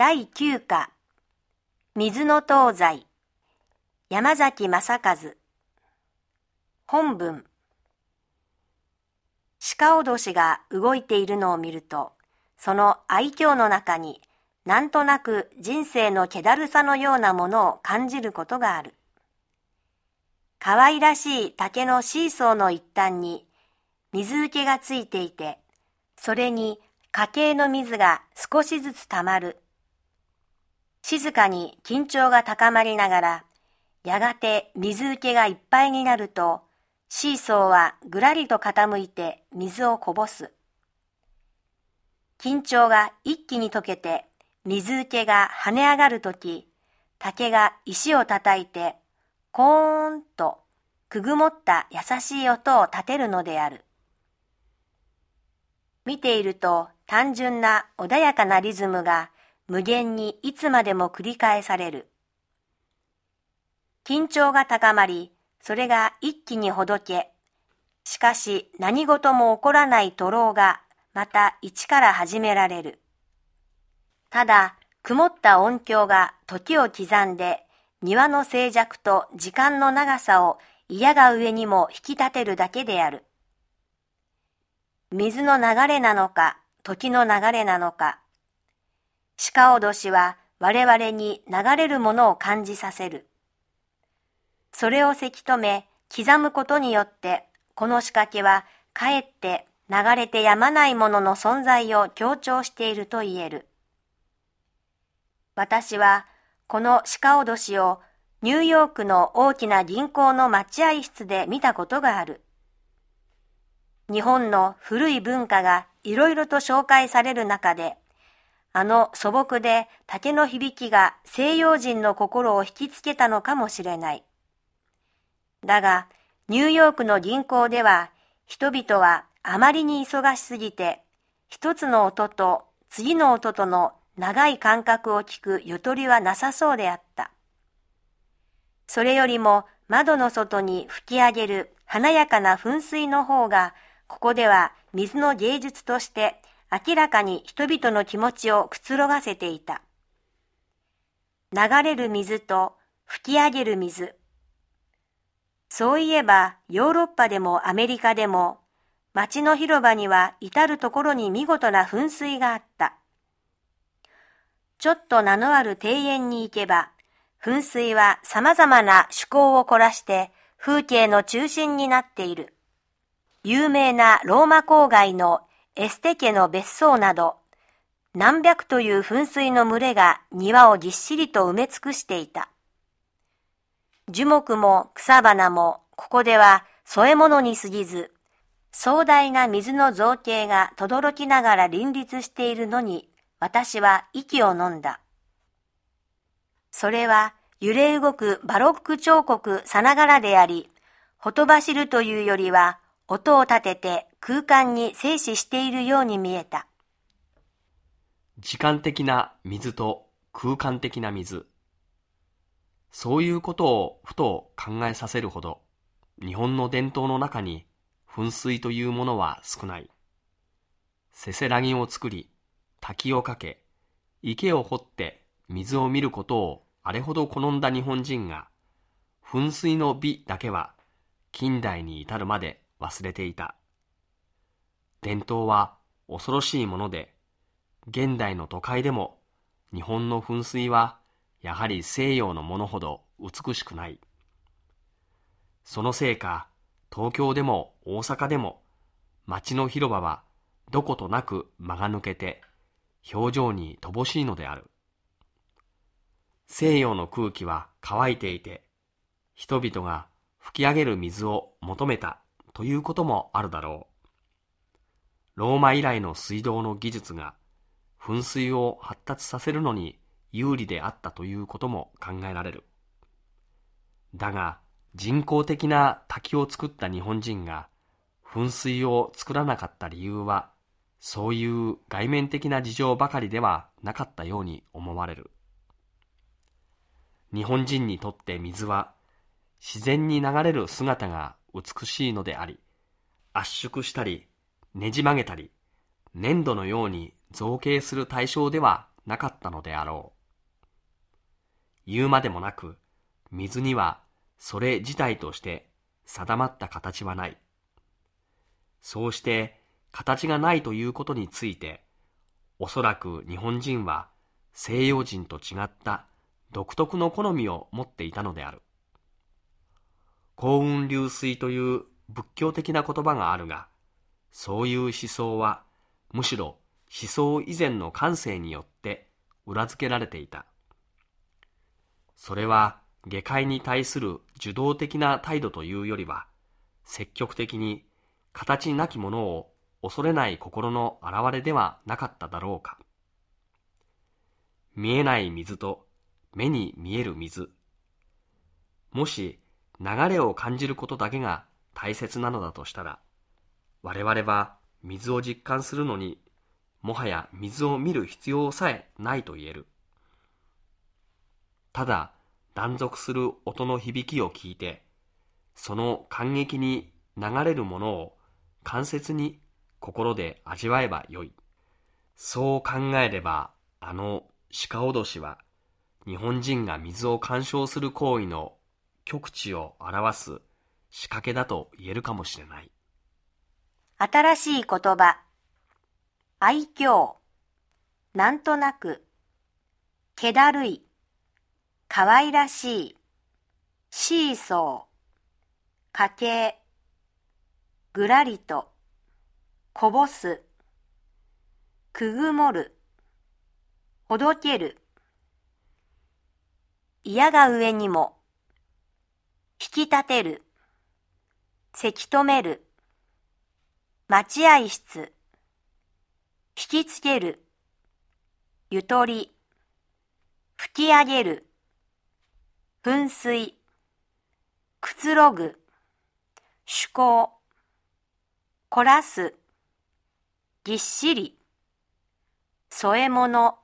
第9課。水の東西。山崎正和。本文。鹿おどしが動いているのを見るとその愛嬌の中になんとなく人生の気だるさのようなものを感じることがある。可愛らしい竹のシーソーの一端に水受けがついていてそれに家計の水が少しずつ溜まる。静かに緊張が高まりながら、やがて水受けがいっぱいになると、シーソーはぐらりと傾いて水をこぼす。緊張が一気に溶けて水受けが跳ね上がるとき、竹が石を叩いて、コーンとくぐもった優しい音を立てるのである。見ていると単純な穏やかなリズムが無限にいつまでも繰り返される。緊張が高まり、それが一気にほどけ、しかし何事も起こらない徒労がまた一から始められる。ただ、曇った音響が時を刻んで庭の静寂と時間の長さを嫌が上にも引き立てるだけである。水の流れなのか、時の流れなのか。鹿おどしは我々に流れるものを感じさせる。それをせき止め、刻むことによって、この仕掛けはかえって流れてやまないものの存在を強調していると言える。私はこの鹿おどしをニューヨークの大きな銀行の待合室で見たことがある。日本の古い文化がいろいろと紹介される中で、あの素朴で竹の響きが西洋人の心を引きつけたのかもしれない。だが、ニューヨークの銀行では、人々はあまりに忙しすぎて、一つの音と次の音との長い間隔を聞くゆとりはなさそうであった。それよりも窓の外に吹き上げる華やかな噴水の方がここでは水の芸術として明らかに人々の気持ちをくつろがせていた。流れる水と吹き上げる水。そういえばヨーロッパでもアメリカでも街の広場には至るところに見事な噴水があった。ちょっと名のある庭園に行けば、噴水は様々な趣向を凝らして風景の中心になっている。有名なローマ郊外のエステ家の別荘など、何百という噴水の群れが庭をぎっしりと埋め尽くしていた。樹木も草花もここでは添え物に過ぎず、壮大な水の造形が轟きながら林立しているのに私は息を飲んだ。それは揺れ動くバロック彫刻さながらであり、ほとばしるというよりは音を立てて空間に静止しているように見えた。時間的な水と空間的な水。そういうことをふと考えさせるほど、日本の伝統の中に噴水というものは少ない。せせらぎを作り、滝をかけ、池を掘って水を見ることをあれほど好んだ日本人が、噴水の美だけは近代に至るまで忘れていた。伝統は恐ろしいもので、現代の都会でも日本の噴水はやはり西洋のものほど美しくない。そのせいか、東京でも大阪でも街の広場はどことなく間が抜けて表情に乏しいのである。西洋の空気は乾いていて、人々が吹き上げる水を求めたということもあるだろう。ローマ以来の水道の技術が噴水を発達させるのに有利であったということも考えられる。だが人工的な滝を作った日本人が噴水を作らなかった理由はそういう外面的な事情ばかりではなかったように思われる。日本人にとって水は自然に流れる姿が美しいのであり、圧縮したり、ねじ曲げたり、粘土のように造形する対象ではなかったのであろう。言うまでもなく、水にはそれ自体として定まった形はない。そうして形がないということについて、おそらく日本人は西洋人と違った独特の好みを持っていたのである。幸運流水という仏教的な言葉があるが、そういう思想はむしろ思想以前の感性によって裏付けられていた。それは下界に対する受動的な態度というよりは、積極的に形なきものを恐れない心の表れではなかっただろうか。見えない水と目に見える水。もし流れを感じることだけが大切なのだとしたら、我々は水を実感するのに、もはや水を見る必要さえないと言える。ただ、断続する音の響きを聞いて、その感激に流れるものを間接に心で味わえばよい。そう考えれば、あの鹿脅しは、日本人が水を干渉する行為の極地を表す仕掛けだと言えるかもしれない。新しい言葉。愛嬌。なんとなく。気だるい。かわいらしい。シーソー。家計。ぐらりと。こぼす。くぐもる。ほどける。嫌が上にも。引き立てる。せき止める。待合室。引きつける。ゆとり。吹き上げる。噴水。くつろぐ。趣向。凝らす。ぎっしり。添え物。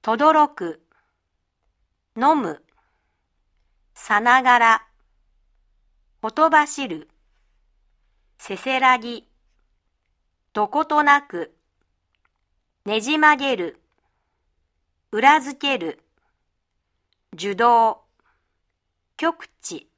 とどろく。飲む。さながら。ほとばしる。せせらぎ。どことなく。ねじ曲げる。裏付ける。受動。極地。